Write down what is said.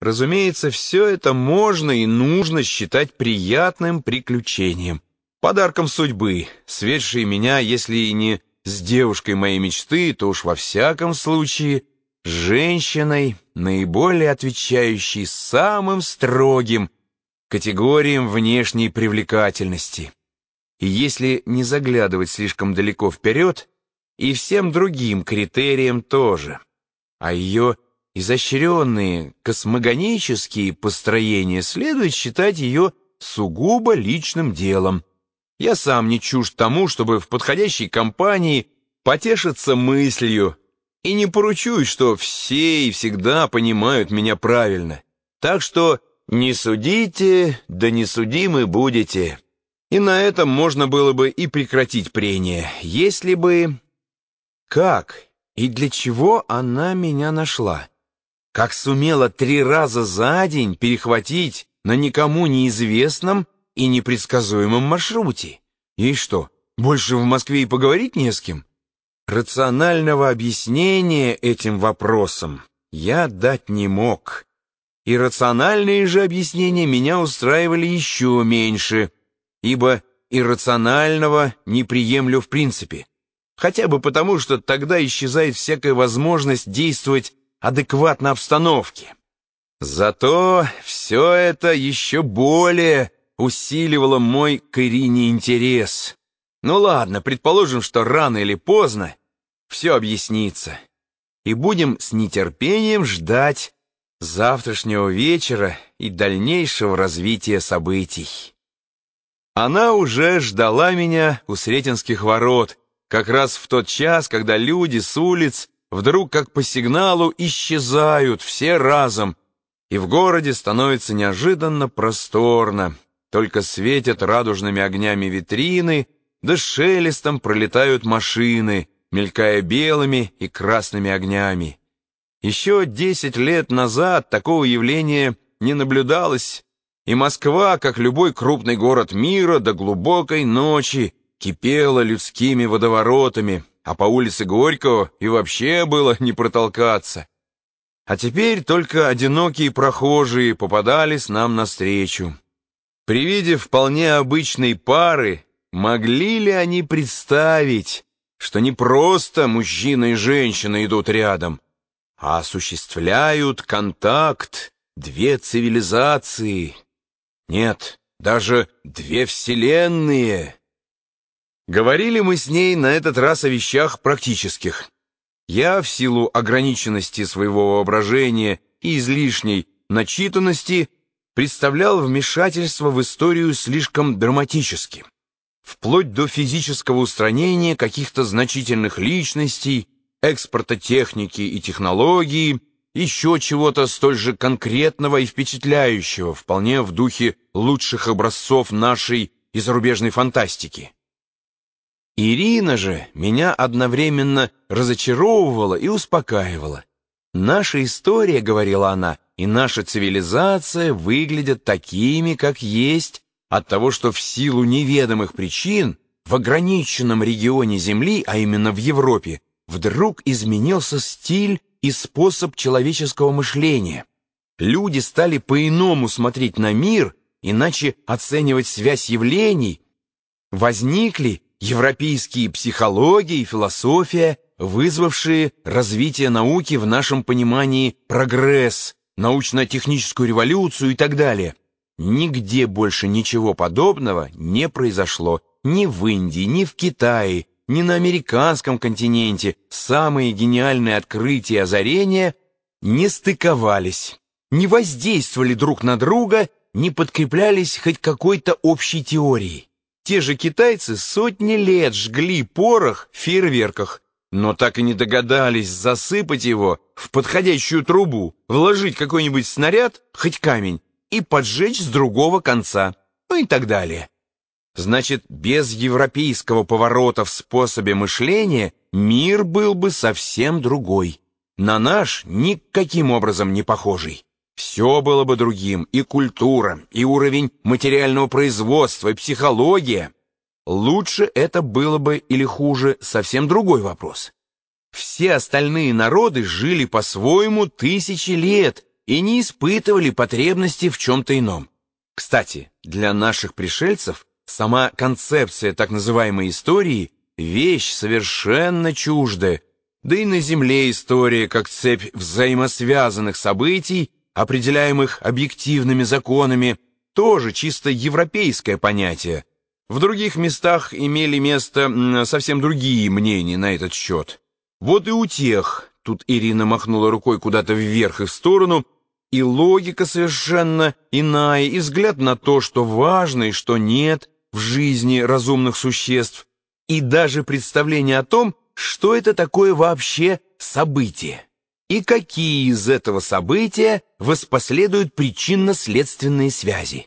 Разумеется, все это можно и нужно считать приятным приключением, подарком судьбы, сведшей меня, если и не с девушкой моей мечты, то уж во всяком случае женщиной, наиболее отвечающей самым строгим категориям внешней привлекательности. И если не заглядывать слишком далеко вперед, и всем другим критериям тоже, а ее изощренные космогонические построения следует считать ее сугубо личным делом. Я сам не чужд тому, чтобы в подходящей компании потешиться мыслью, и не поручусь, что все и всегда понимают меня правильно. Так что не судите, да не судимы будете. И на этом можно было бы и прекратить прение, если бы... Как и для чего она меня нашла? Как сумела три раза за день перехватить на никому неизвестном и непредсказуемом маршруте. И что, больше в Москве и поговорить не с кем? Рационального объяснения этим вопросам я дать не мог. И рациональные же объяснения меня устраивали еще меньше, ибо иррационального не приемлю в принципе. Хотя бы потому, что тогда исчезает всякая возможность действовать адекватно обстановке. Зато все это еще более усиливало мой к Ирине интерес. Ну ладно, предположим, что рано или поздно все объяснится. И будем с нетерпением ждать завтрашнего вечера и дальнейшего развития событий. Она уже ждала меня у Сретенских ворот, как раз в тот час, когда люди с улиц вдруг как по сигналу исчезают все разом, и в городе становится неожиданно просторно, только светят радужными огнями витрины, да шелестом пролетают машины, мелькая белыми и красными огнями. Еще десять лет назад такого явления не наблюдалось, и Москва, как любой крупный город мира, до глубокой ночи кипела людскими водоворотами, а по улице Горького и вообще было не протолкаться. А теперь только одинокие прохожие попадались нам навстречу. При виде вполне обычной пары могли ли они представить, что не просто мужчина и женщина идут рядом, а осуществляют контакт две цивилизации? Нет, даже две вселенные. Говорили мы с ней на этот раз о вещах практических. Я, в силу ограниченности своего воображения и излишней начитанности, представлял вмешательство в историю слишком драматически, вплоть до физического устранения каких-то значительных личностей, экспорта техники и технологий, еще чего-то столь же конкретного и впечатляющего, вполне в духе лучших образцов нашей и зарубежной фантастики. Ирина же меня одновременно разочаровывала и успокаивала. «Наша история, — говорила она, — и наша цивилизация выглядят такими, как есть, от того, что в силу неведомых причин в ограниченном регионе Земли, а именно в Европе, вдруг изменился стиль и способ человеческого мышления. Люди стали по-иному смотреть на мир, иначе оценивать связь явлений, возникли европейские психология и философия, вызвавшие развитие науки в нашем понимании прогресс, научно-техническую революцию и так далее. Нигде больше ничего подобного не произошло ни в Индии, ни в Китае, ни на американском континенте. Самые гениальные открытия и озарения не стыковались, не воздействовали друг на друга, не подкреплялись хоть какой-то общей теорией. Те же китайцы сотни лет жгли порох в фейерверках, но так и не догадались засыпать его в подходящую трубу, вложить какой-нибудь снаряд, хоть камень, и поджечь с другого конца, ну и так далее. Значит, без европейского поворота в способе мышления мир был бы совсем другой, на наш никаким образом не похожий. Все было бы другим, и культура, и уровень материального производства, и психология. Лучше это было бы или хуже, совсем другой вопрос. Все остальные народы жили по-своему тысячи лет и не испытывали потребности в чем-то ином. Кстати, для наших пришельцев сама концепция так называемой истории – вещь совершенно чуждая, да и на Земле история как цепь взаимосвязанных событий, определяемых объективными законами, тоже чисто европейское понятие. В других местах имели место совсем другие мнения на этот счет. Вот и у тех, тут Ирина махнула рукой куда-то вверх и в сторону, и логика совершенно иная, и взгляд на то, что важно и что нет в жизни разумных существ, и даже представление о том, что это такое вообще событие, и какие из этого события воспоследуют причинно-следственные связи.